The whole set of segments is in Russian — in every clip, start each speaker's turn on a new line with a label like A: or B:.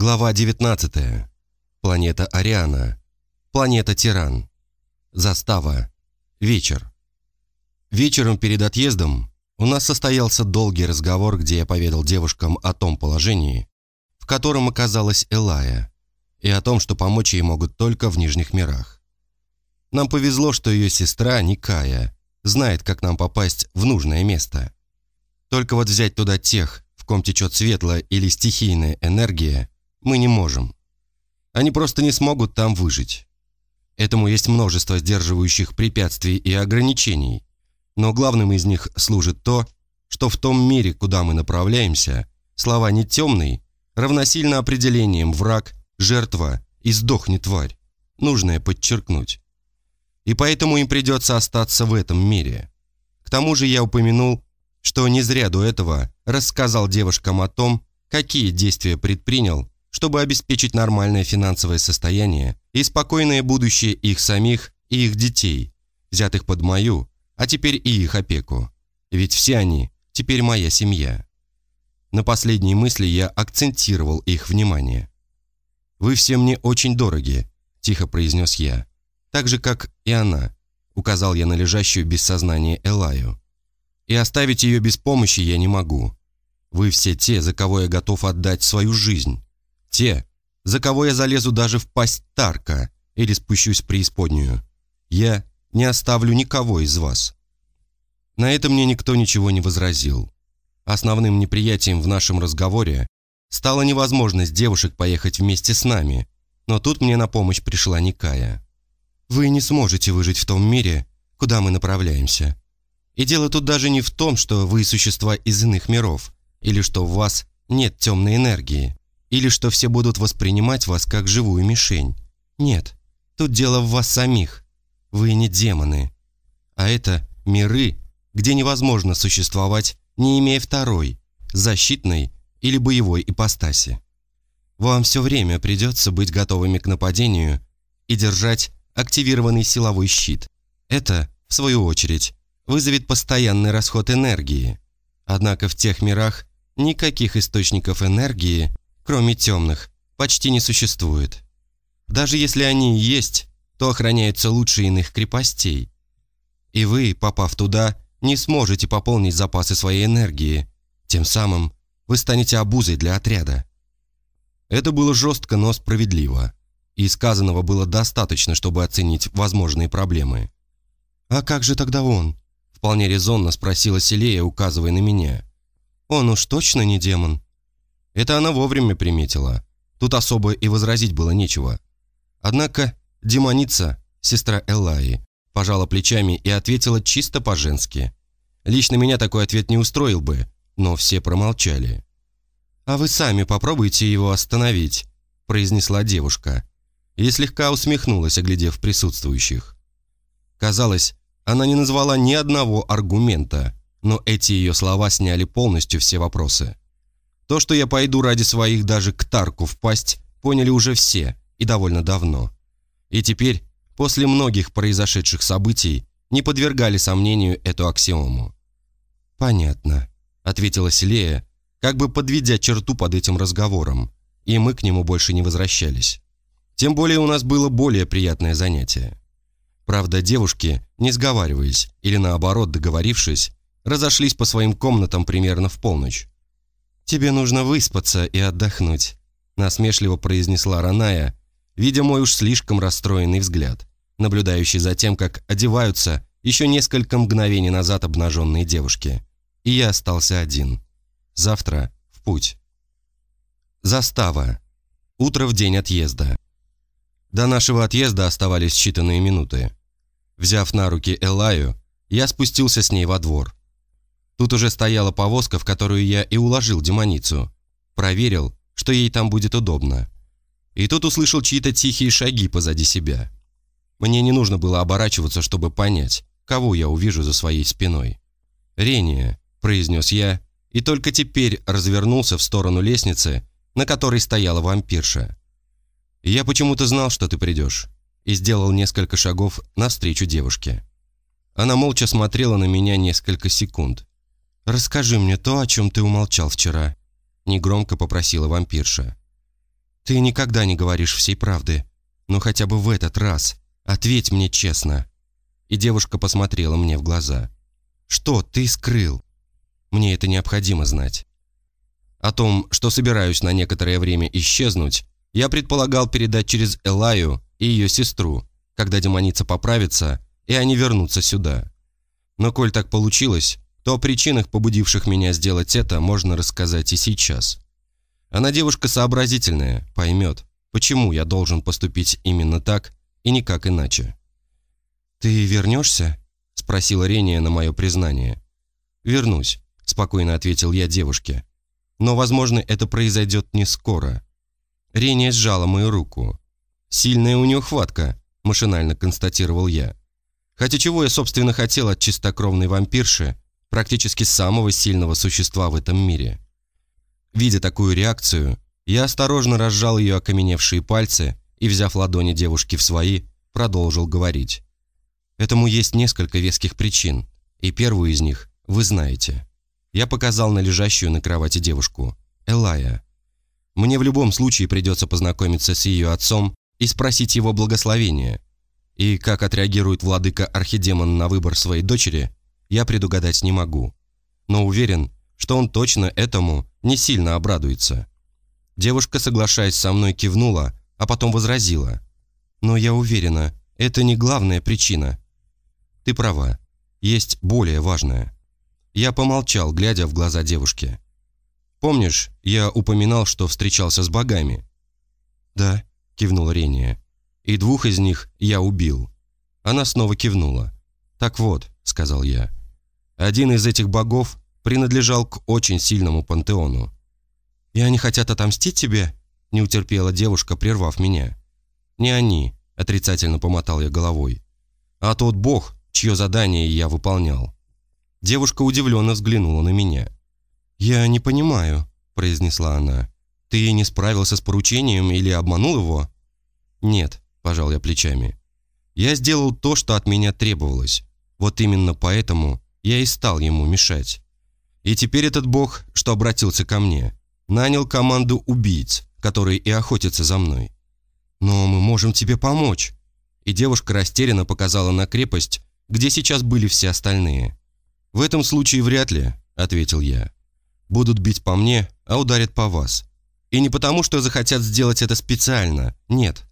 A: Глава 19. Планета Ариана. Планета Тиран. Застава. Вечер. Вечером перед отъездом у нас состоялся долгий разговор, где я поведал девушкам о том положении, в котором оказалась Элая, и о том, что помочь ей могут только в Нижних мирах. Нам повезло, что ее сестра, Никая, знает, как нам попасть в нужное место. Только вот взять туда тех, в ком течет светлая или стихийная энергия – мы не можем. Они просто не смогут там выжить. Этому есть множество сдерживающих препятствий и ограничений, но главным из них служит то, что в том мире, куда мы направляемся, слова «не темный» равносильно определением «враг», «жертва» и «сдохни, тварь». Нужное подчеркнуть. И поэтому им придется остаться в этом мире. К тому же я упомянул, что не зря до этого рассказал девушкам о том, какие действия предпринял, чтобы обеспечить нормальное финансовое состояние и спокойное будущее их самих и их детей, взятых под мою, а теперь и их опеку. Ведь все они теперь моя семья. На последние мысли я акцентировал их внимание. «Вы все мне очень дороги», – тихо произнес я. «Так же, как и она», – указал я на лежащую без сознания Элаю. «И оставить ее без помощи я не могу. Вы все те, за кого я готов отдать свою жизнь. Те, за кого я залезу даже в пасть Тарка или спущусь в преисподнюю. Я не оставлю никого из вас». На это мне никто ничего не возразил. Основным неприятием в нашем разговоре стала невозможность девушек поехать вместе с нами, но тут мне на помощь пришла Никая. «Вы не сможете выжить в том мире, куда мы направляемся. И дело тут даже не в том, что вы существа из иных миров, или что в вас нет темной энергии или что все будут воспринимать вас как живую мишень. Нет, тут дело в вас самих. Вы не демоны. А это миры, где невозможно существовать, не имея второй, защитной или боевой ипостаси. Вам все время придется быть готовыми к нападению и держать активированный силовой щит. Это, в свою очередь, вызовет постоянный расход энергии. Однако в тех мирах никаких источников энергии кроме темных, почти не существует. Даже если они есть, то охраняются лучше иных крепостей. И вы, попав туда, не сможете пополнить запасы своей энергии. Тем самым вы станете обузой для отряда. Это было жестко, но справедливо. И сказанного было достаточно, чтобы оценить возможные проблемы. «А как же тогда он?» Вполне резонно спросила Селея, указывая на меня. «Он уж точно не демон?» Это она вовремя приметила. Тут особо и возразить было нечего. Однако демоница, сестра Эллаи, пожала плечами и ответила чисто по-женски. Лично меня такой ответ не устроил бы, но все промолчали. «А вы сами попробуйте его остановить», – произнесла девушка. И слегка усмехнулась, оглядев присутствующих. Казалось, она не назвала ни одного аргумента, но эти ее слова сняли полностью все вопросы. То, что я пойду ради своих даже к Тарку впасть, поняли уже все и довольно давно. И теперь, после многих произошедших событий, не подвергали сомнению эту аксиому. «Понятно», — ответила Селея, как бы подведя черту под этим разговором, и мы к нему больше не возвращались. Тем более у нас было более приятное занятие. Правда, девушки, не сговариваясь или наоборот договорившись, разошлись по своим комнатам примерно в полночь. «Тебе нужно выспаться и отдохнуть», – насмешливо произнесла Раная, видя мой уж слишком расстроенный взгляд, наблюдающий за тем, как одеваются еще несколько мгновений назад обнаженные девушки. И я остался один. Завтра в путь. Застава. Утро в день отъезда. До нашего отъезда оставались считанные минуты. Взяв на руки Элаю, я спустился с ней во двор. Тут уже стояла повозка, в которую я и уложил демоницу. Проверил, что ей там будет удобно. И тут услышал чьи-то тихие шаги позади себя. Мне не нужно было оборачиваться, чтобы понять, кого я увижу за своей спиной. «Рения», – произнес я, и только теперь развернулся в сторону лестницы, на которой стояла вампирша. «Я почему-то знал, что ты придешь», и сделал несколько шагов навстречу девушке. Она молча смотрела на меня несколько секунд. «Расскажи мне то, о чем ты умолчал вчера», – негромко попросила вампирша. Ты никогда не говоришь всей правды, но хотя бы в этот раз ответь мне честно». И девушка посмотрела мне в глаза. «Что ты скрыл? Мне это необходимо знать». О том, что собираюсь на некоторое время исчезнуть, я предполагал передать через Элаю и ее сестру, когда демоница поправится, и они вернутся сюда. Но коль так получилось, то о причинах, побудивших меня сделать это, можно рассказать и сейчас. Она девушка сообразительная, поймет, почему я должен поступить именно так и никак иначе. «Ты вернешься?» – спросила Рения на мое признание. «Вернусь», – спокойно ответил я девушке. «Но, возможно, это произойдет не скоро». Рения сжала мою руку. «Сильная у нее хватка», – машинально констатировал я. Хотя чего я, собственно, хотел от чистокровной вампирши, практически самого сильного существа в этом мире. Видя такую реакцию, я осторожно разжал ее окаменевшие пальцы и, взяв ладони девушки в свои, продолжил говорить. Этому есть несколько веских причин, и первую из них вы знаете. Я показал на лежащую на кровати девушку, Элая. Мне в любом случае придется познакомиться с ее отцом и спросить его благословения. И как отреагирует владыка Архидемон на выбор своей дочери, я предугадать не могу. Но уверен, что он точно этому не сильно обрадуется. Девушка, соглашаясь со мной, кивнула, а потом возразила. «Но я уверена, это не главная причина». «Ты права. Есть более важная». Я помолчал, глядя в глаза девушки. «Помнишь, я упоминал, что встречался с богами?» «Да», — кивнула Рения. «И двух из них я убил». Она снова кивнула. «Так вот», — сказал я, — «один из этих богов принадлежал к очень сильному пантеону. «И они хотят отомстить тебе?» – не утерпела девушка, прервав меня. «Не они», – отрицательно помотал я головой, «а тот бог, чье задание я выполнял». Девушка удивленно взглянула на меня. «Я не понимаю», – произнесла она. «Ты не справился с поручением или обманул его?» «Нет», – пожал я плечами. «Я сделал то, что от меня требовалось. Вот именно поэтому я и стал ему мешать. И теперь этот бог, что обратился ко мне, нанял команду убийц, которые и охотятся за мной. Но мы можем тебе помочь. И девушка растерянно показала на крепость, где сейчас были все остальные. В этом случае вряд ли, ответил я. Будут бить по мне, а ударят по вас. И не потому, что захотят сделать это специально, нет.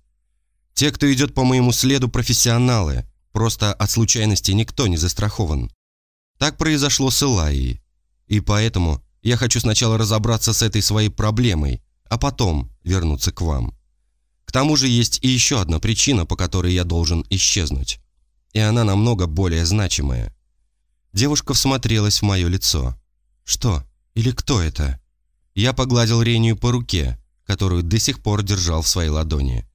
A: Те, кто идет по моему следу, профессионалы, просто от случайности никто не застрахован. Так произошло с Элайей. И поэтому я хочу сначала разобраться с этой своей проблемой, а потом вернуться к вам. К тому же есть и еще одна причина, по которой я должен исчезнуть. И она намного более значимая. Девушка всмотрелась в мое лицо. «Что? Или кто это?» Я погладил Рению по руке, которую до сих пор держал в своей ладони.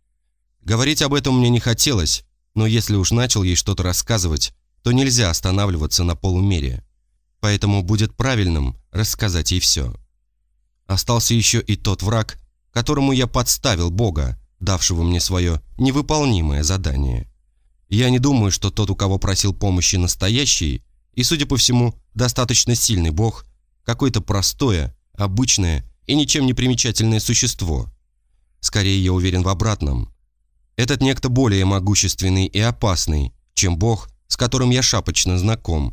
A: Говорить об этом мне не хотелось, но если уж начал ей что-то рассказывать, то нельзя останавливаться на полумере поэтому будет правильным рассказать ей все. Остался еще и тот враг, которому я подставил Бога, давшего мне свое невыполнимое задание. Я не думаю, что тот, у кого просил помощи настоящий, и, судя по всему, достаточно сильный Бог, какое-то простое, обычное и ничем не примечательное существо. Скорее, я уверен в обратном. Этот некто более могущественный и опасный, чем Бог, с которым я шапочно знаком,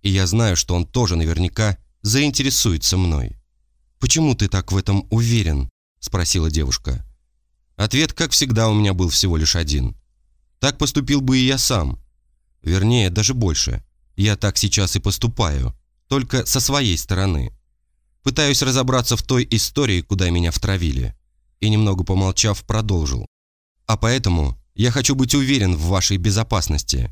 A: и я знаю, что он тоже наверняка заинтересуется мной. «Почему ты так в этом уверен?» – спросила девушка. Ответ, как всегда, у меня был всего лишь один. Так поступил бы и я сам. Вернее, даже больше. Я так сейчас и поступаю, только со своей стороны. Пытаюсь разобраться в той истории, куда меня втравили. И немного помолчав, продолжил. А поэтому я хочу быть уверен в вашей безопасности.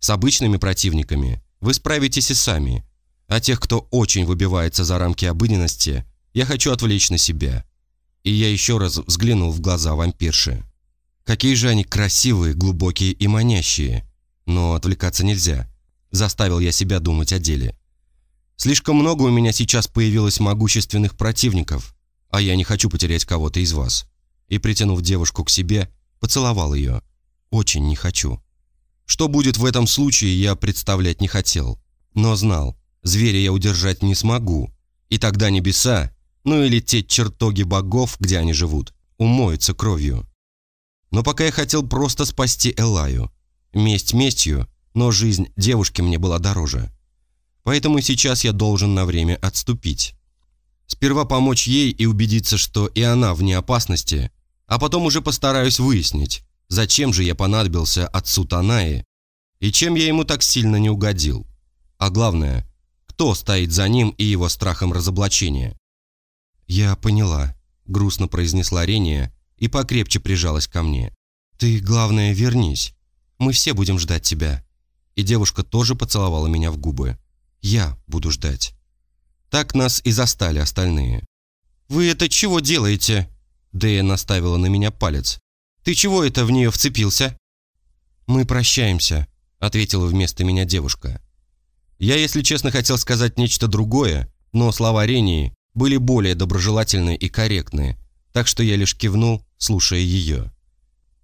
A: С обычными противниками вы справитесь и сами. А тех, кто очень выбивается за рамки обыденности, я хочу отвлечь на себя. И я еще раз взглянул в глаза вампирши. Какие же они красивые, глубокие и манящие. Но отвлекаться нельзя. Заставил я себя думать о деле. Слишком много у меня сейчас появилось могущественных противников, а я не хочу потерять кого-то из вас. И, притянув девушку к себе, поцеловал ее. Очень не хочу. Что будет в этом случае, я представлять не хотел. Но знал, зверя я удержать не смогу. И тогда небеса, ну или те чертоги богов, где они живут, умоются кровью. Но пока я хотел просто спасти Элаю. Месть местью, но жизнь девушки мне была дороже. Поэтому сейчас я должен на время отступить. Сперва помочь ей и убедиться, что и она вне опасности, а потом уже постараюсь выяснить, зачем же я понадобился отцу Танаи и чем я ему так сильно не угодил. А главное, кто стоит за ним и его страхом разоблачения. «Я поняла», — грустно произнесла Рения и покрепче прижалась ко мне. «Ты, главное, вернись. Мы все будем ждать тебя». И девушка тоже поцеловала меня в губы. «Я буду ждать». Так нас и застали остальные. «Вы это чего делаете?» Дэя наставила на меня палец. «Ты чего это в нее вцепился?» «Мы прощаемся», — ответила вместо меня девушка. Я, если честно, хотел сказать нечто другое, но слова Рении были более доброжелательные и корректные, так что я лишь кивнул, слушая ее.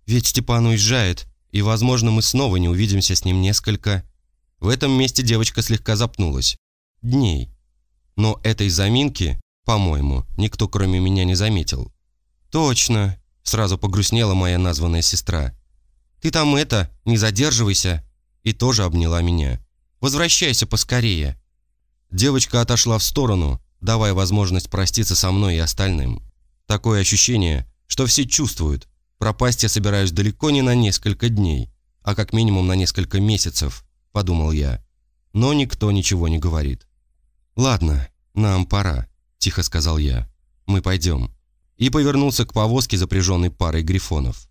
A: «Ведь Степан уезжает, и, возможно, мы снова не увидимся с ним несколько...» В этом месте девочка слегка запнулась. «Дней. Но этой заминки, по-моему, никто кроме меня не заметил. «Точно!» – сразу погрустнела моя названная сестра. «Ты там это, не задерживайся!» И тоже обняла меня. «Возвращайся поскорее!» Девочка отошла в сторону, давая возможность проститься со мной и остальным. Такое ощущение, что все чувствуют. Пропасть я собираюсь далеко не на несколько дней, а как минимум на несколько месяцев, подумал я. Но никто ничего не говорит. «Ладно, нам пора», – тихо сказал я. «Мы пойдем». И повернулся к повозке, запряженной парой грифонов.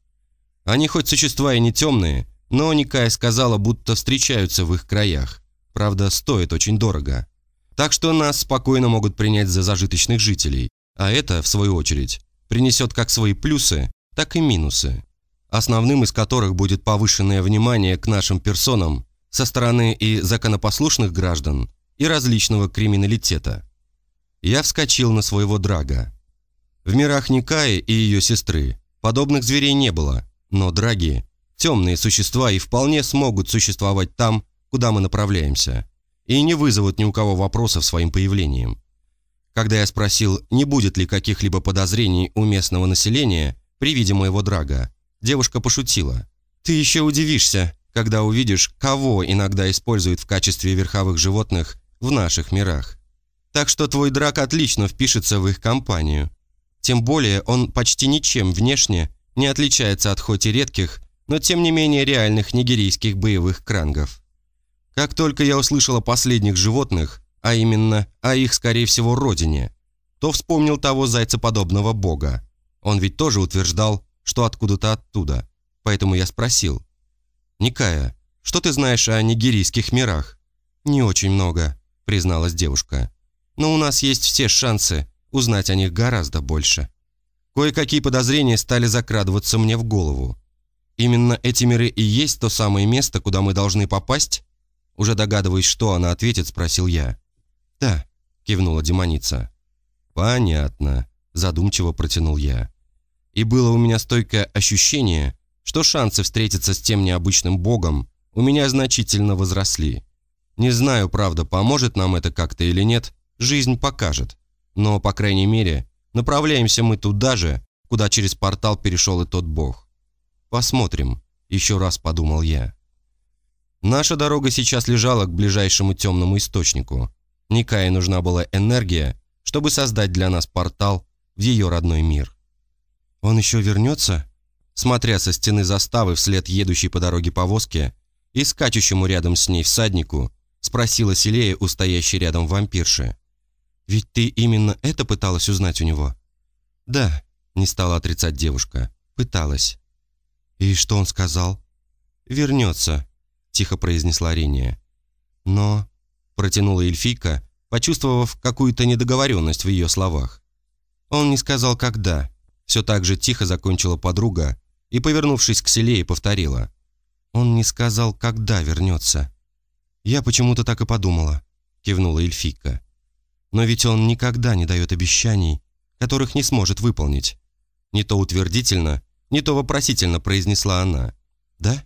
A: Они хоть существа и не темные, но Никая сказала, будто встречаются в их краях. Правда, стоит очень дорого. Так что нас спокойно могут принять за зажиточных жителей, а это, в свою очередь, принесет как свои плюсы, так и минусы, основным из которых будет повышенное внимание к нашим персонам со стороны и законопослушных граждан, и различного криминалитета. Я вскочил на своего драга. В мирах Никаи и ее сестры подобных зверей не было, но драги – темные существа и вполне смогут существовать там, куда мы направляемся, и не вызовут ни у кого вопросов своим появлением. Когда я спросил, не будет ли каких-либо подозрений у местного населения при виде моего драга, девушка пошутила. «Ты еще удивишься, когда увидишь, кого иногда используют в качестве верховых животных в наших мирах. Так что твой драк отлично впишется в их компанию. Тем более он почти ничем внешне не отличается от хоть и редких, но тем не менее реальных нигерийских боевых крангов. Как только я услышал о последних животных, а именно о их, скорее всего, родине, то вспомнил того зайцеподобного бога. Он ведь тоже утверждал, что откуда-то оттуда. Поэтому я спросил. «Никая, что ты знаешь о нигерийских мирах?» «Не очень много», – призналась девушка. «Но у нас есть все шансы узнать о них гораздо больше». Кое-какие подозрения стали закрадываться мне в голову. Именно эти миры и есть то самое место, куда мы должны попасть? Уже догадываясь, что она ответит, спросил я. «Да», – кивнула демоница. «Понятно», – задумчиво протянул я. И было у меня стойкое ощущение, что шансы встретиться с тем необычным богом у меня значительно возросли. Не знаю, правда, поможет нам это как-то или нет, жизнь покажет. Но, по крайней мере, направляемся мы туда же, куда через портал перешел и тот бог. Посмотрим, еще раз подумал я. Наша дорога сейчас лежала к ближайшему темному источнику. Никае нужна была энергия, чтобы создать для нас портал в ее родной мир. «Он еще вернется?» Смотря со стены заставы вслед едущей по дороге повозки и скачущему рядом с ней всаднику, Спросила Селея у стоящей рядом вампирши. «Ведь ты именно это пыталась узнать у него?» «Да», — не стала отрицать девушка. «Пыталась». «И что он сказал?» «Вернется», — тихо произнесла Рения. «Но...» — протянула эльфийка, почувствовав какую-то недоговоренность в ее словах. Он не сказал, когда. Все так же тихо закончила подруга и, повернувшись к Селее, повторила. «Он не сказал, когда вернется». «Я почему-то так и подумала», — кивнула эльфийка. «Но ведь он никогда не дает обещаний, которых не сможет выполнить». Не то утвердительно, не то вопросительно произнесла она. «Да?»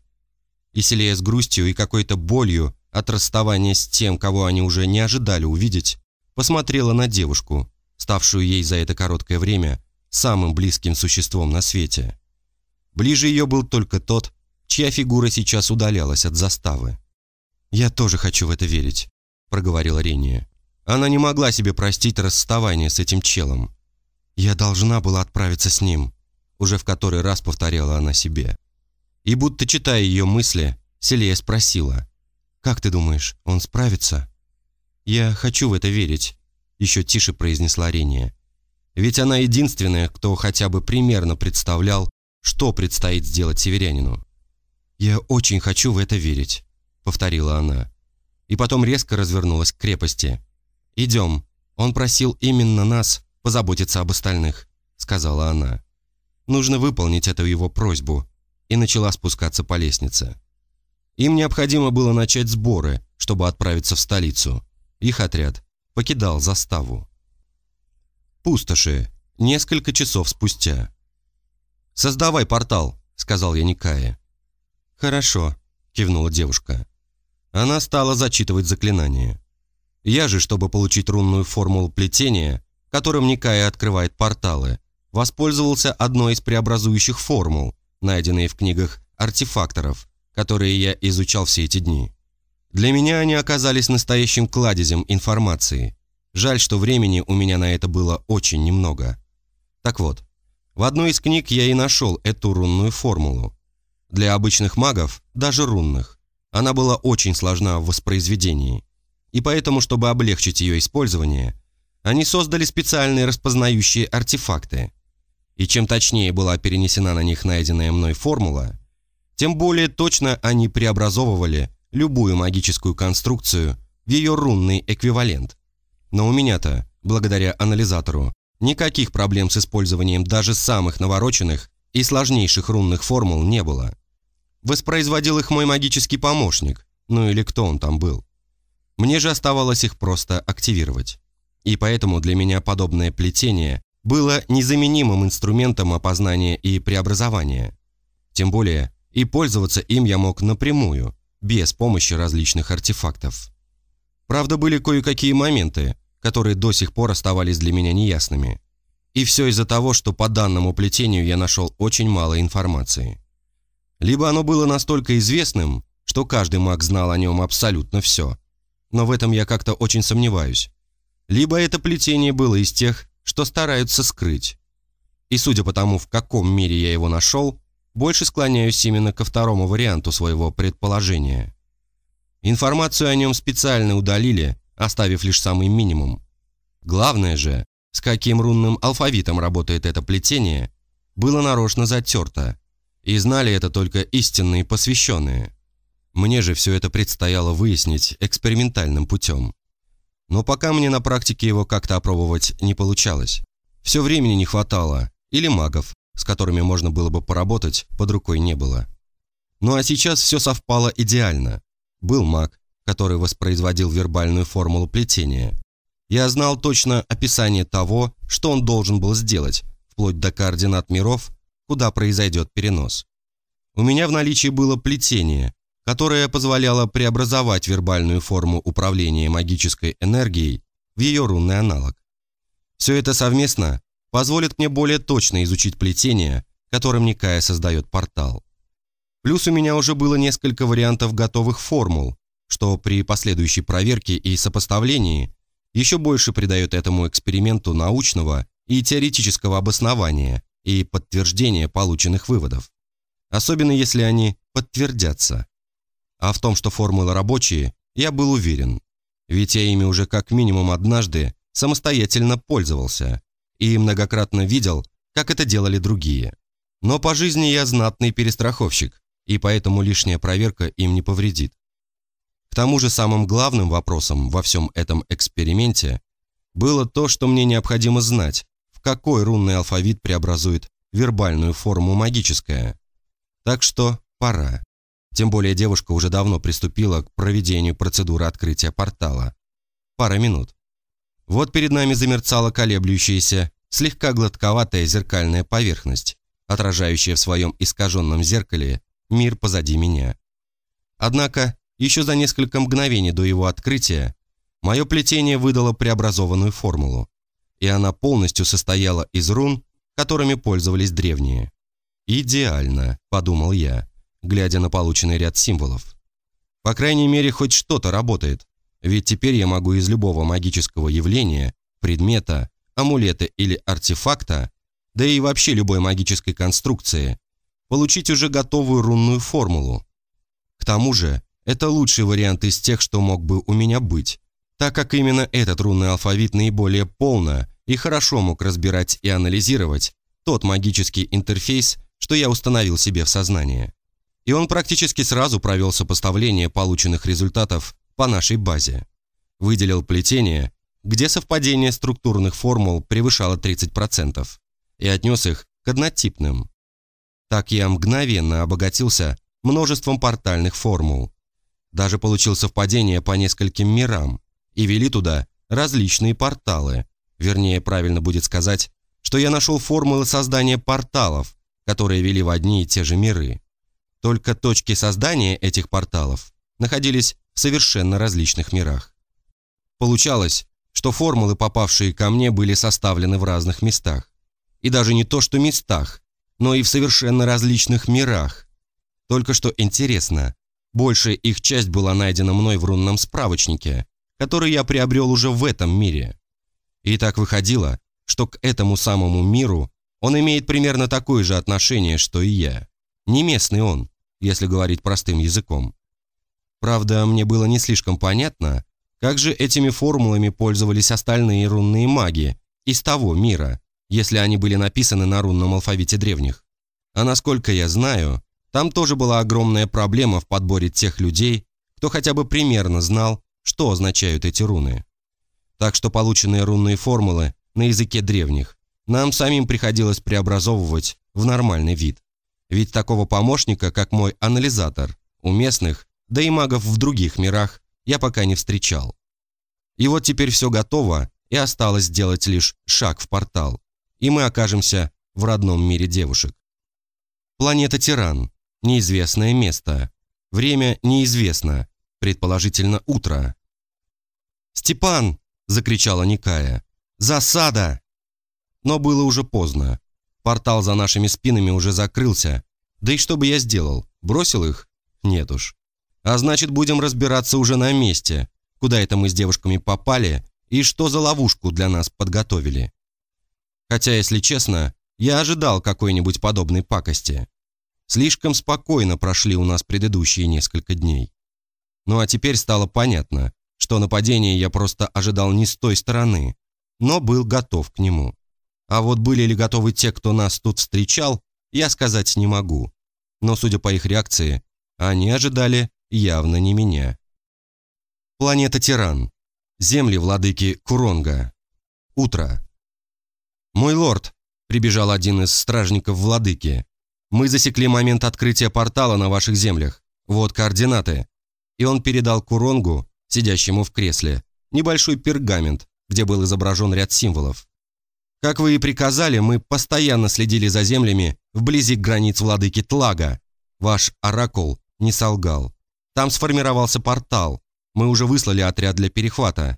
A: И Селия с грустью и какой-то болью от расставания с тем, кого они уже не ожидали увидеть, посмотрела на девушку, ставшую ей за это короткое время самым близким существом на свете. Ближе ее был только тот, чья фигура сейчас удалялась от заставы. «Я тоже хочу в это верить», — проговорила Рения. Она не могла себе простить расставание с этим челом. «Я должна была отправиться с ним», — уже в который раз повторяла она себе. И будто читая ее мысли, Селия спросила, «Как ты думаешь, он справится?» «Я хочу в это верить», — еще тише произнесла Рения. Ведь она единственная, кто хотя бы примерно представлял, что предстоит сделать северянину. «Я очень хочу в это верить», — повторила она. И потом резко развернулась к крепости. «Идем. Он просил именно нас позаботиться об остальных», — сказала она. «Нужно выполнить эту его просьбу», и начала спускаться по лестнице. Им необходимо было начать сборы, чтобы отправиться в столицу. Их отряд покидал заставу. Пустоши. Несколько часов спустя. «Создавай портал», — сказал я Никае. «Хорошо», — кивнула девушка. Она стала зачитывать заклинание. Я же, чтобы получить рунную формулу плетения, которым Никая открывает порталы, воспользовался одной из преобразующих формул, найденные в книгах артефакторов, которые я изучал все эти дни. Для меня они оказались настоящим кладезем информации. Жаль, что времени у меня на это было очень немного. Так вот, в одной из книг я и нашел эту рунную формулу. Для обычных магов, даже рунных, она была очень сложна в воспроизведении. И поэтому, чтобы облегчить ее использование, они создали специальные распознающие артефакты – и чем точнее была перенесена на них найденная мной формула, тем более точно они преобразовывали любую магическую конструкцию в ее рунный эквивалент. Но у меня-то, благодаря анализатору, никаких проблем с использованием даже самых навороченных и сложнейших рунных формул не было. Воспроизводил их мой магический помощник, ну или кто он там был. Мне же оставалось их просто активировать. И поэтому для меня подобное плетение было незаменимым инструментом опознания и преобразования. Тем более, и пользоваться им я мог напрямую, без помощи различных артефактов. Правда, были кое-какие моменты, которые до сих пор оставались для меня неясными. И все из-за того, что по данному плетению я нашел очень мало информации. Либо оно было настолько известным, что каждый маг знал о нем абсолютно все. Но в этом я как-то очень сомневаюсь. Либо это плетение было из тех, что стараются скрыть. И судя по тому, в каком мире я его нашел, больше склоняюсь именно ко второму варианту своего предположения. Информацию о нем специально удалили, оставив лишь самый минимум. Главное же, с каким рунным алфавитом работает это плетение, было нарочно затерто, и знали это только истинные посвященные. Мне же все это предстояло выяснить экспериментальным путем. Но пока мне на практике его как-то опробовать не получалось. Все времени не хватало, или магов, с которыми можно было бы поработать, под рукой не было. Ну а сейчас все совпало идеально. Был маг, который воспроизводил вербальную формулу плетения. Я знал точно описание того, что он должен был сделать, вплоть до координат миров, куда произойдет перенос. У меня в наличии было плетение, которая позволяла преобразовать вербальную форму управления магической энергией в ее рунный аналог. Все это совместно позволит мне более точно изучить плетение, которым Никая создает портал. Плюс у меня уже было несколько вариантов готовых формул, что при последующей проверке и сопоставлении еще больше придает этому эксперименту научного и теоретического обоснования и подтверждения полученных выводов. Особенно если они подтвердятся. А в том, что формулы рабочие, я был уверен. Ведь я ими уже как минимум однажды самостоятельно пользовался и многократно видел, как это делали другие. Но по жизни я знатный перестраховщик, и поэтому лишняя проверка им не повредит. К тому же самым главным вопросом во всем этом эксперименте было то, что мне необходимо знать, в какой рунный алфавит преобразует вербальную форму магическая. Так что пора. Тем более девушка уже давно приступила к проведению процедуры открытия портала. Пара минут. Вот перед нами замерцала колеблющаяся, слегка гладковатая зеркальная поверхность, отражающая в своем искаженном зеркале мир позади меня. Однако, еще за несколько мгновений до его открытия, мое плетение выдало преобразованную формулу, и она полностью состояла из рун, которыми пользовались древние. «Идеально», – подумал я, глядя на полученный ряд символов. «По крайней мере, хоть что-то работает, ведь теперь я могу из любого магического явления, предмета, амулета или артефакта, да и вообще любой магической конструкции, получить уже готовую рунную формулу. К тому же, это лучший вариант из тех, что мог бы у меня быть, так как именно этот рунный алфавит наиболее полно и хорошо мог разбирать и анализировать тот магический интерфейс, что я установил себе в сознание. И он практически сразу провел сопоставление полученных результатов по нашей базе. Выделил плетение, где совпадение структурных формул превышало 30%, и отнес их к однотипным. Так я мгновенно обогатился множеством портальных формул. Даже получил совпадение по нескольким мирам и вели туда различные порталы. Вернее, правильно будет сказать, что я нашел формулы создания порталов, которые вели в одни и те же миры. Только точки создания этих порталов находились в совершенно различных мирах. Получалось, что формулы, попавшие ко мне, были составлены в разных местах. И даже не то, что местах, но и в совершенно различных мирах. Только что интересно, большая их часть была найдена мной в рунном справочнике, который я приобрел уже в этом мире. И так выходило, что к этому самому миру он имеет примерно такое же отношение, что и я. Не местный он, если говорить простым языком. Правда, мне было не слишком понятно, как же этими формулами пользовались остальные рунные маги из того мира, если они были написаны на рунном алфавите древних. А насколько я знаю, там тоже была огромная проблема в подборе тех людей, кто хотя бы примерно знал, что означают эти руны. Так что полученные рунные формулы на языке древних нам самим приходилось преобразовывать в нормальный вид. Ведь такого помощника, как мой анализатор, у местных, да и магов в других мирах, я пока не встречал. И вот теперь все готово, и осталось сделать лишь шаг в портал и мы окажемся в родном мире девушек. Планета Тиран. Неизвестное место. Время неизвестно. Предположительно, утро. «Степан!» – закричала Никая. «Засада!» Но было уже поздно. Портал за нашими спинами уже закрылся. Да и что бы я сделал? Бросил их? Нет уж. А значит, будем разбираться уже на месте, куда это мы с девушками попали и что за ловушку для нас подготовили. Хотя, если честно, я ожидал какой-нибудь подобной пакости. Слишком спокойно прошли у нас предыдущие несколько дней. Ну а теперь стало понятно, что нападение я просто ожидал не с той стороны, но был готов к нему. А вот были ли готовы те, кто нас тут встречал, я сказать не могу. Но, судя по их реакции, они ожидали явно не меня. Планета Тиран. Земли владыки Куронга. Утро. «Мой лорд», – прибежал один из стражников владыки, – «мы засекли момент открытия портала на ваших землях. Вот координаты». И он передал Куронгу, сидящему в кресле, небольшой пергамент, где был изображен ряд символов. Как вы и приказали, мы постоянно следили за землями вблизи границ владыки Тлага. Ваш оракул не солгал. Там сформировался портал. Мы уже выслали отряд для перехвата.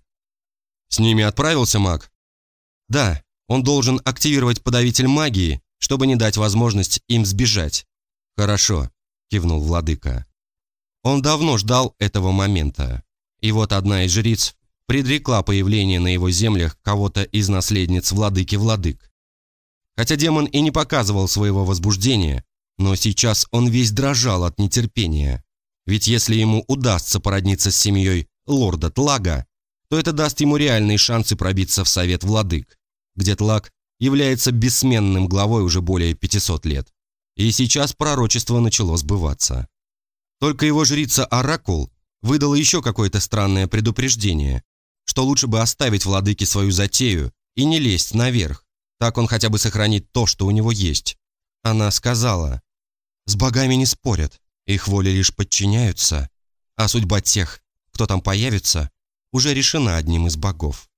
A: С ними отправился маг? Да, он должен активировать подавитель магии, чтобы не дать возможность им сбежать. «Хорошо», – кивнул владыка. Он давно ждал этого момента. И вот одна из жриц предрекла появление на его землях кого-то из наследниц владыки-владык. Хотя демон и не показывал своего возбуждения, но сейчас он весь дрожал от нетерпения. Ведь если ему удастся породниться с семьей лорда Тлага, то это даст ему реальные шансы пробиться в совет владык где Тлак является бессменным главой уже более 500 лет. И сейчас пророчество начало сбываться. Только его жрица Оракул выдала еще какое-то странное предупреждение, что лучше бы оставить владыке свою затею и не лезть наверх, так он хотя бы сохранит то, что у него есть. Она сказала, «С богами не спорят, их воли лишь подчиняются, а судьба тех, кто там появится, уже решена одним из богов».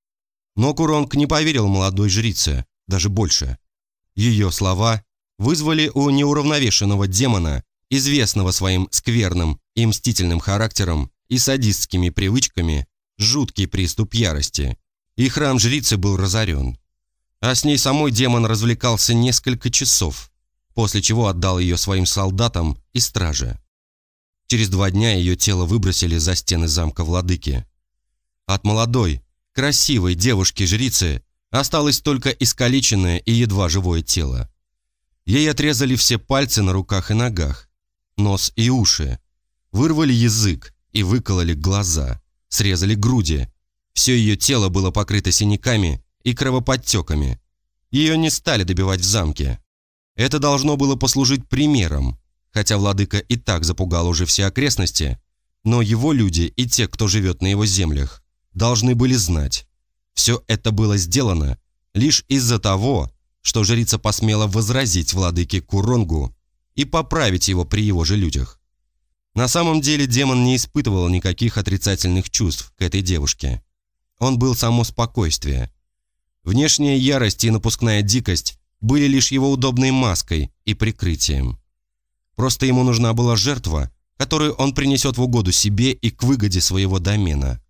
A: Но Куронг не поверил молодой жрице, даже больше. Ее слова вызвали у неуравновешенного демона, известного своим скверным и мстительным характером и садистскими привычками, жуткий приступ ярости. И храм жрицы был разорен. А с ней самой демон развлекался несколько часов, после чего отдал ее своим солдатам и страже. Через два дня ее тело выбросили за стены замка владыки. От молодой, красивой девушки-жрицы осталось только искалеченное и едва живое тело. Ей отрезали все пальцы на руках и ногах, нос и уши, вырвали язык и выкололи глаза, срезали груди. Все ее тело было покрыто синяками и кровоподтеками. Ее не стали добивать в замке. Это должно было послужить примером, хотя владыка и так запугал уже все окрестности, но его люди и те, кто живет на его землях, должны были знать. Все это было сделано лишь из-за того, что жрица посмела возразить владыке Куронгу и поправить его при его же людях. На самом деле демон не испытывал никаких отрицательных чувств к этой девушке. Он был само спокойствие. Внешняя ярость и напускная дикость были лишь его удобной маской и прикрытием. Просто ему нужна была жертва, которую он принесет в угоду себе и к выгоде своего домена.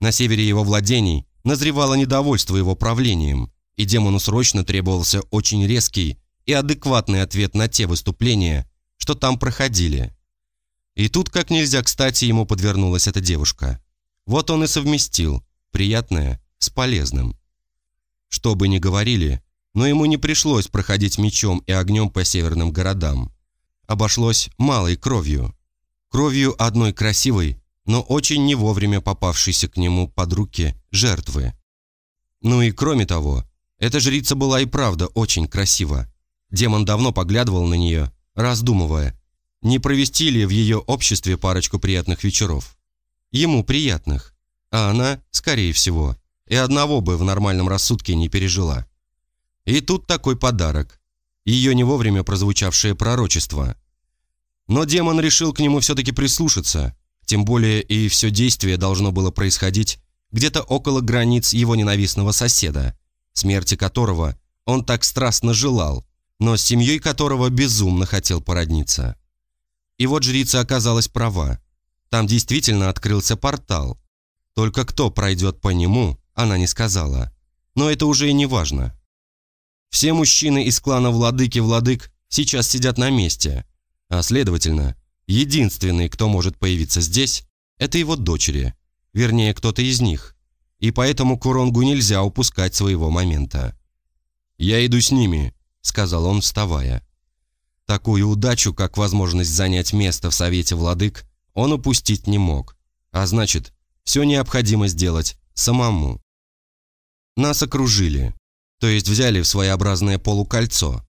A: На севере его владений назревало недовольство его правлением, и демону срочно требовался очень резкий и адекватный ответ на те выступления, что там проходили. И тут как нельзя кстати ему подвернулась эта девушка. Вот он и совместил приятное с полезным. Что бы ни говорили, но ему не пришлось проходить мечом и огнем по северным городам. Обошлось малой кровью. Кровью одной красивой, но очень не вовремя попавшейся к нему под руки жертвы. Ну и кроме того, эта жрица была и правда очень красива. Демон давно поглядывал на нее, раздумывая, не провести ли в ее обществе парочку приятных вечеров. Ему приятных, а она, скорее всего, и одного бы в нормальном рассудке не пережила. И тут такой подарок. Ее не вовремя прозвучавшее пророчество. Но демон решил к нему все-таки прислушаться, тем более и все действие должно было происходить где-то около границ его ненавистного соседа, смерти которого он так страстно желал, но с семьей которого безумно хотел породниться. И вот жрица оказалась права. Там действительно открылся портал. Только кто пройдет по нему, она не сказала. Но это уже и не важно. Все мужчины из клана Владыки-Владык сейчас сидят на месте, а следовательно, единственный, кто может появиться здесь, это его дочери, вернее, кто-то из них. И поэтому Куронгу нельзя упускать своего момента. «Я иду с ними», — сказал он, вставая. Такую удачу, как возможность занять место в Совете Владык, он упустить не мог. А значит, все необходимо сделать самому. Нас окружили, то есть взяли в своеобразное полукольцо.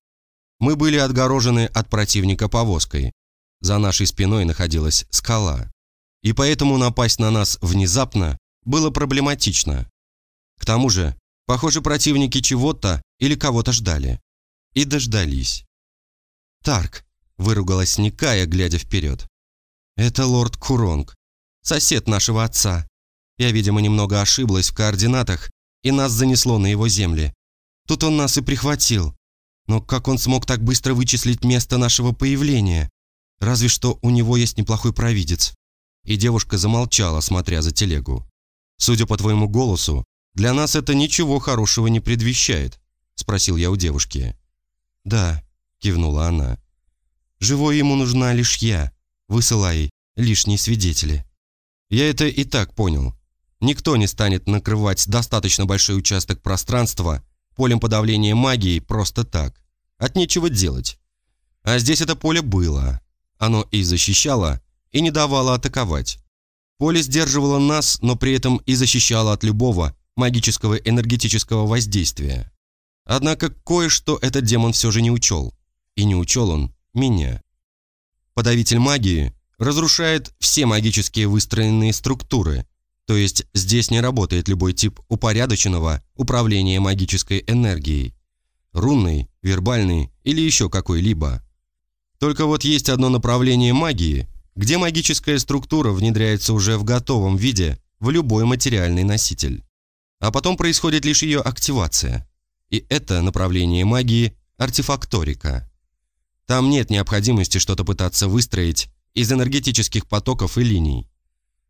A: Мы были отгорожены от противника повозкой. За нашей спиной находилась скала. И поэтому напасть на нас внезапно было проблематично. К тому же, похоже, противники чего-то или кого-то ждали. И дождались. «Тарк!» – выругалась Никая, глядя вперед. «Это лорд Куронг, сосед нашего отца. Я, видимо, немного ошиблась в координатах, и нас занесло на его земли. Тут он нас и прихватил. Но как он смог так быстро вычислить место нашего появления? Разве что у него есть неплохой провидец». И девушка замолчала, смотря за телегу. «Судя по твоему голосу, для нас это ничего хорошего не предвещает», – спросил я у девушки. «Да», – кивнула она. «Живой ему нужна лишь я. Высылай лишние свидетели». Я это и так понял. Никто не станет накрывать достаточно большой участок пространства полем подавления магии просто так. От нечего делать. А здесь это поле было. Оно и защищало, и не давало атаковать. Поле сдерживало нас, но при этом и защищало от любого магического энергетического воздействия. Однако кое-что этот демон все же не учел. И не учел он меня. Подавитель магии разрушает все магические выстроенные структуры, то есть здесь не работает любой тип упорядоченного управления магической энергией, рунный, вербальный или еще какой-либо. Только вот есть одно направление магии, где магическая структура внедряется уже в готовом виде в любой материальный носитель. А потом происходит лишь ее активация. И это направление магии – артефакторика. Там нет необходимости что-то пытаться выстроить из энергетических потоков и линий.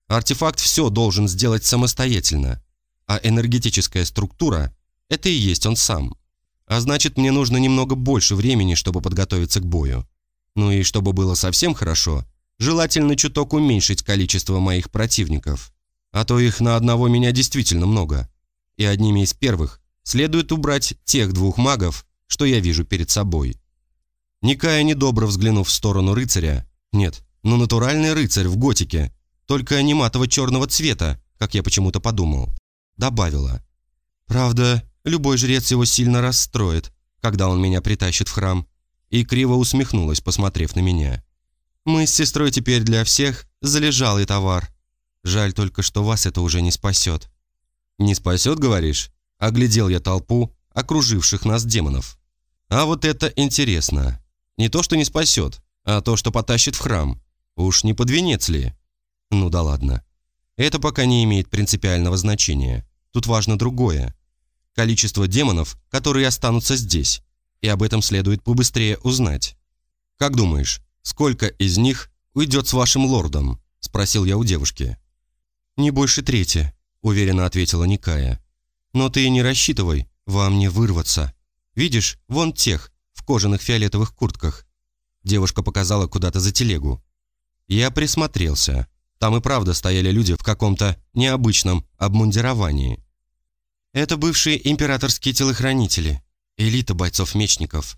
A: Артефакт все должен сделать самостоятельно, а энергетическая структура Это и есть он сам. А значит, мне нужно немного больше времени, чтобы подготовиться к бою. Ну и чтобы было совсем хорошо, желательно чуток уменьшить количество моих противников. А то их на одного меня действительно много. И одними из первых следует убрать тех двух магов, что я вижу перед собой. Никая, недобро взглянув в сторону рыцаря, нет, ну натуральный рыцарь в готике, только не матово-черного цвета, как я почему-то подумал, добавила. Правда, любой жрец его сильно расстроит, когда он меня притащит в храм. И криво усмехнулась, посмотрев на меня. Мы с сестрой теперь для всех залежалый товар. Жаль только, что вас это уже не спасет. Не спасет, говоришь? Оглядел я толпу, окруживших нас демонов. А вот это интересно. Не то, что не спасет, а то, что потащит в храм. Уж не под венец ли? Ну да ладно. Это пока не имеет принципиального значения. Тут важно другое. Количество демонов, которые останутся здесь. И об этом следует побыстрее узнать. «Как думаешь, сколько из них уйдет с вашим лордом?» – спросил я у девушки. «Не больше трети», – уверенно ответила Никая. «Но ты и не рассчитывай, вам не вырваться. Видишь, вон тех, кожаных фиолетовых куртках». Девушка показала куда-то за телегу. Я присмотрелся. Там и правда стояли люди в каком-то необычном обмундировании. Это бывшие императорские телохранители, элита бойцов-мечников.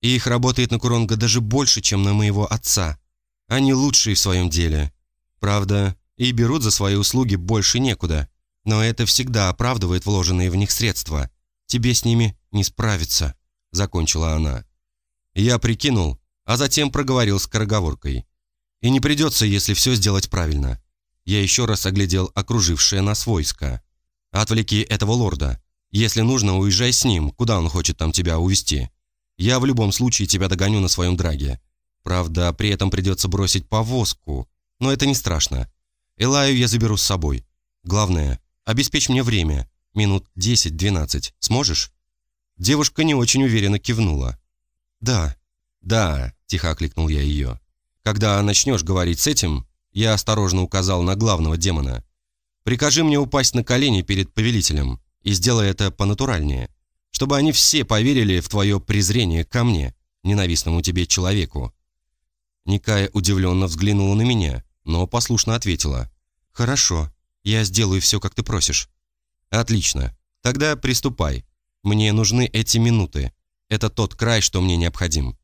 A: И их работает на Куронга даже больше, чем на моего отца. Они лучшие в своем деле. Правда, и берут за свои услуги больше некуда. Но это всегда оправдывает вложенные в них средства. Тебе с ними не справиться», — закончила она. Я прикинул, а затем проговорил скороговоркой. И не придется, если все сделать правильно. Я еще раз оглядел окружившее нас войско. Отвлеки этого лорда. Если нужно, уезжай с ним, куда он хочет там тебя увезти. Я в любом случае тебя догоню на своем драге. Правда, при этом придется бросить повозку. Но это не страшно. Элаю я заберу с собой. Главное, обеспечь мне время. Минут 10-12. Сможешь?» Девушка не очень уверенно кивнула. «Да, да», – тихо окликнул я ее. Когда начнешь говорить с этим, я осторожно указал на главного демона. Прикажи мне упасть на колени перед повелителем и сделай это понатуральнее, чтобы они все поверили в твое презрение ко мне, ненавистному тебе человеку». Никая удивленно взглянула на меня, но послушно ответила. «Хорошо, я сделаю все, как ты просишь». «Отлично. Тогда приступай. Мне нужны эти минуты. Это тот край, что мне необходим.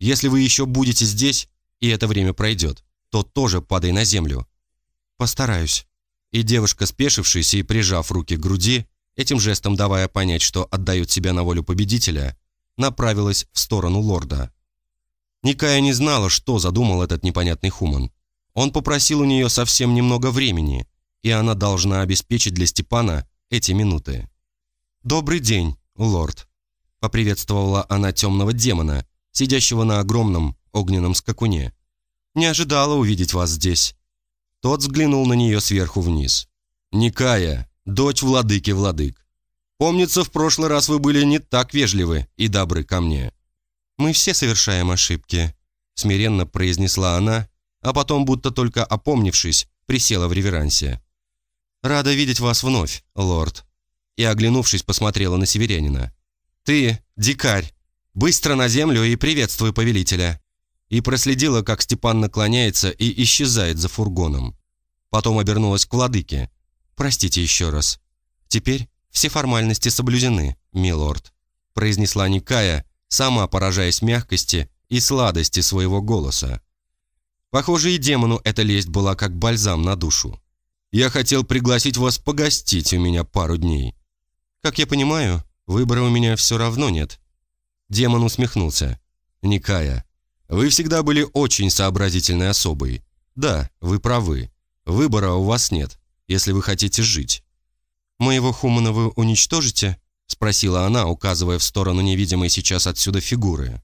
A: Если вы еще будете здесь, и это время пройдет, то тоже падай на землю». «Постараюсь». И девушка, спешившись и прижав руки к груди, этим жестом давая понять, что отдает себя на волю победителя, направилась в сторону лорда. Никая не знала, что задумал этот непонятный хуман. Он попросил у нее совсем немного времени, и она должна обеспечить для Степана эти минуты. «Добрый день, лорд», — поприветствовала она темного демона, сидящего на огромном огненном скакуне. «Не ожидала увидеть вас здесь». Тот взглянул на нее сверху вниз. «Никая, дочь владыки владык. Помнится, в прошлый раз вы были не так вежливы и добры ко мне». «Мы все совершаем ошибки», — смиренно произнесла она, а потом, будто только опомнившись, присела в реверансе. «Рада видеть вас вновь, лорд». И, оглянувшись, посмотрела на северянина. «Ты, дикарь, быстро на землю и приветствуй повелителя» и проследила, как Степан наклоняется и исчезает за фургоном. Потом обернулась к владыке. «Простите еще раз. Теперь все формальности соблюдены, милорд», произнесла Никая, сама поражаясь мягкости и сладости своего голоса. Похоже, и демону эта лесть была как бальзам на душу. «Я хотел пригласить вас погостить у меня пару дней. Как я понимаю, выбора у меня все равно нет». Демон усмехнулся. «Никая, вы всегда были очень сообразительной особой. Да, вы правы. Выбора у вас нет, если вы хотите жить. «Моего Хумана вы уничтожите?» — спросила она, указывая в сторону невидимой сейчас отсюда фигуры.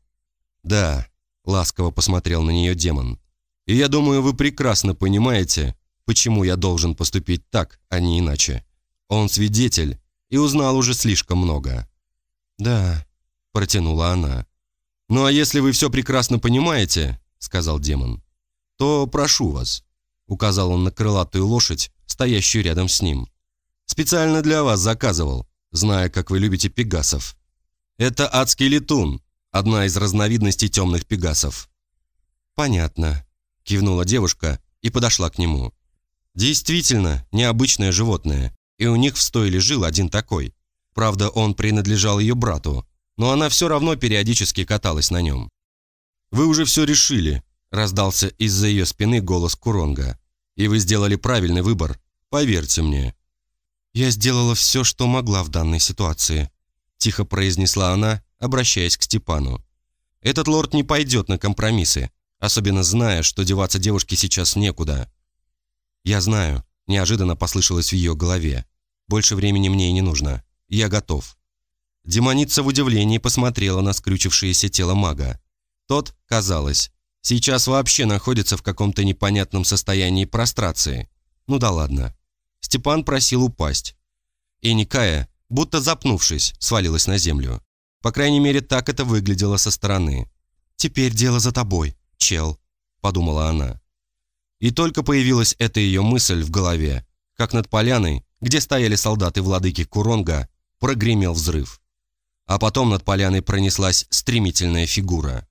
A: «Да», — ласково посмотрел на нее демон. «И я думаю, вы прекрасно понимаете, почему я должен поступить так, а не иначе. Он свидетель и узнал уже слишком много». «Да», — протянула она. «Ну а если вы все прекрасно понимаете», — сказал демон, — «то прошу вас», — указал он на крылатую лошадь, стоящую рядом с ним. «Специально для вас заказывал. зная, как вы любите пегасов. Это адский летун, одна из разновидностей темных пегасов. Понятно, кивнула девушка и подошла к нему. Действительно, необычное животное, и у них в стойле жил один такой. Правда, он принадлежал ее брату, но она все равно периодически каталась на нем. «Вы уже все решили», – раздался из-за ее спины голос Куронга. «И вы сделали правильный выбор, поверьте мне». «Я сделала все, что могла в данной ситуации», – тихо произнесла она, обращаясь к Степану. «Этот лорд не пойдет на компромиссы, особенно зная, что деваться девушке сейчас некуда». «Я знаю», – неожиданно послышалось в ее голове. «Больше времени мне и не нужно. Я готов». Демоница в удивлении посмотрела на скрючившееся тело мага. Тот, казалось, сейчас вообще находится в каком-то непонятном состоянии прострации. Ну да ладно. Степан просил упасть. И Никая, будто запнувшись, свалилась на землю. По крайней мере, так это выглядело со стороны. «Теперь дело за тобой, чел», — подумала она. И только появилась эта ее мысль в голове, как над поляной, где стояли солдаты владыки Куронга, прогремел взрыв а потом над поляной пронеслась стремительная фигура.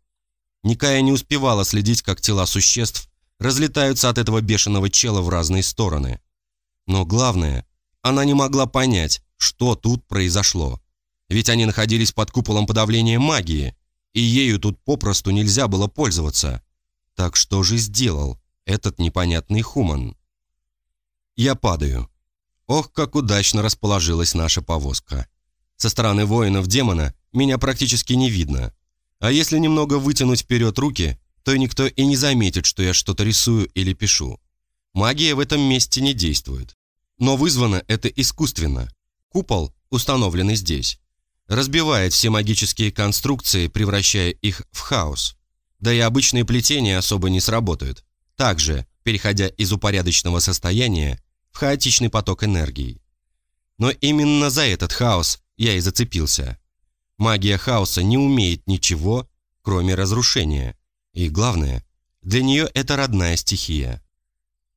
A: Никая не успевала следить, как тела существ разлетаются от этого бешеного чела в разные стороны. Но главное, она не могла понять, что тут произошло. Ведь они находились под куполом подавления магии, и ею тут попросту нельзя было пользоваться. Так что же сделал этот непонятный хуман? Я падаю. Ох, как удачно расположилась наша повозка. Со стороны воинов демона меня практически не видно. А если немного вытянуть вперед руки, то никто и не заметит, что я что-то рисую или пишу. Магия в этом месте не действует. Но вызвано это искусственно. Купол, установленный здесь, разбивает все магические конструкции, превращая их в хаос. Да и обычные плетения особо не сработают. Также, переходя из упорядоченного состояния в хаотичный поток энергии. Но именно за этот хаос я и зацепился. Магия хаоса не умеет ничего, кроме разрушения. И главное, для нее это родная стихия.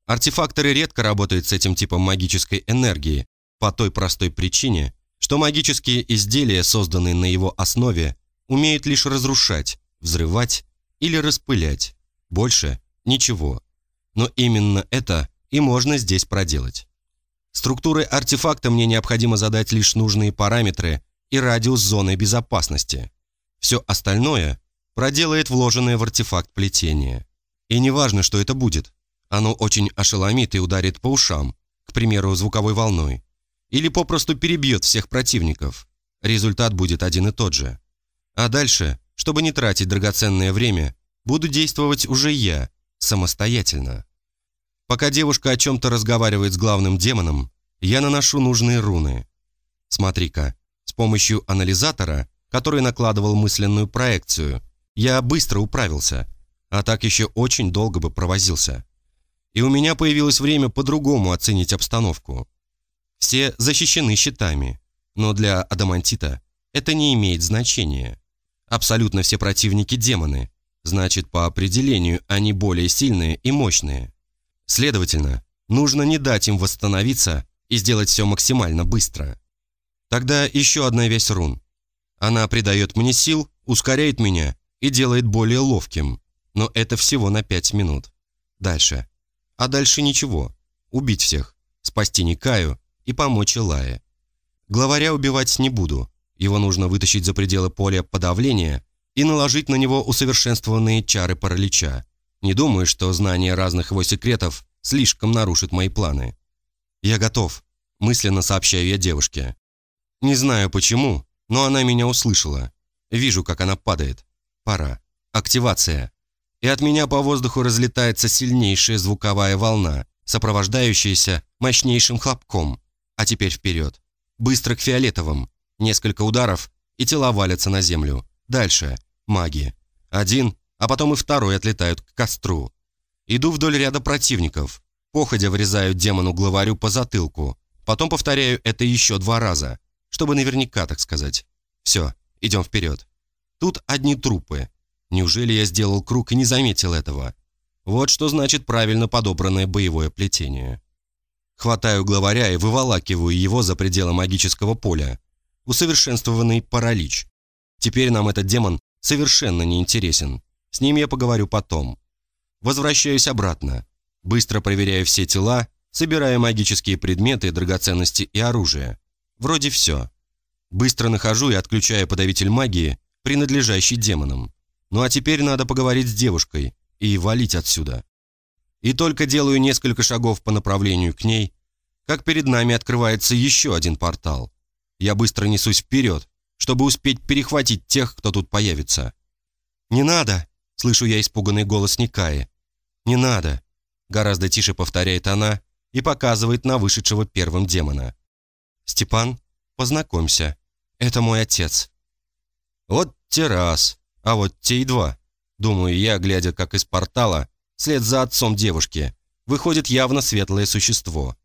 A: Артефакторы редко работают с этим типом магической энергии по той простой причине, что магические изделия, созданные на его основе, умеют лишь разрушать, взрывать или распылять. Больше ничего. Но именно это и можно здесь проделать. Структурой артефакта мне необходимо задать лишь нужные параметры и радиус зоны безопасности. Все остальное проделает вложенное в артефакт плетение. И неважно, что это будет. Оно очень ошеломит и ударит по ушам, к примеру, звуковой волной. Или попросту перебьет всех противников. Результат будет один и тот же. А дальше, чтобы не тратить драгоценное время, буду действовать уже я, самостоятельно. Пока девушка о чем-то разговаривает с главным демоном, я наношу нужные руны. Смотри-ка, с помощью анализатора, который накладывал мысленную проекцию, я быстро управился, а так еще очень долго бы провозился. И у меня появилось время по-другому оценить обстановку. Все защищены щитами, но для Адамантита это не имеет значения. Абсолютно все противники демоны, значит, по определению они более сильные и мощные. Следовательно, нужно не дать им восстановиться и сделать все максимально быстро. Тогда еще одна вещь рун. Она придает мне сил, ускоряет меня и делает более ловким. Но это всего на пять минут. Дальше. А дальше ничего. Убить всех, спасти Никаю и помочь Илае. Главаря убивать не буду. Его нужно вытащить за пределы поля подавления и наложить на него усовершенствованные чары паралича. Не думаю, что знание разных его секретов слишком нарушит мои планы. Я готов, мысленно сообщаю я девушке. Не знаю почему, но она меня услышала. Вижу, как она падает. Пора. Активация. И от меня по воздуху разлетается сильнейшая звуковая волна, сопровождающаяся мощнейшим хлопком. А теперь вперед. Быстро к фиолетовым. Несколько ударов, и тела валятся на землю. Дальше. Маги. Один, а потом и второй отлетают к костру. Иду вдоль ряда противников. Походя врезаю демону-главарю по затылку. Потом повторяю это еще два раза, чтобы наверняка, так сказать. Все, идем вперед. Тут одни трупы. Неужели я сделал круг и не заметил этого? Вот что значит правильно подобранное боевое плетение. Хватаю главаря и выволакиваю его за пределы магического поля. усовершенствованный паралич. Теперь нам этот демон совершенно не интересен. С ним я поговорю потом. Возвращаюсь обратно. Быстро проверяю все тела, собирая магические предметы, драгоценности и оружие. Вроде все. Быстро нахожу и отключаю подавитель магии, принадлежащий демонам. Ну а теперь надо поговорить с девушкой и валить отсюда. И только делаю несколько шагов по направлению к ней, как перед нами открывается еще один портал. Я быстро несусь вперед, чтобы успеть перехватить тех, кто тут появится. «Не надо!» — слышу я испуганный голос Никаи. «Не надо!» — гораздо тише повторяет она и показывает на вышедшего первым демона. «Степан, познакомься. Это мой отец». «Вот те раз, а вот те и два», — думаю я, глядя, как из портала, вслед за отцом девушки, выходит явно светлое существо.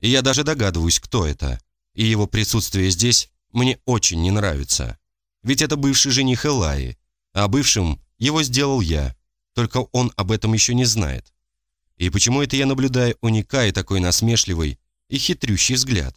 A: И я даже догадываюсь, кто это. И его присутствие здесь мне очень не нравится. Ведь это бывший жених Элаи, а бывшим его сделал я, только он об этом еще не знает. И почему это я наблюдаю у Никаи такой насмешливый и хитрющий взгляд?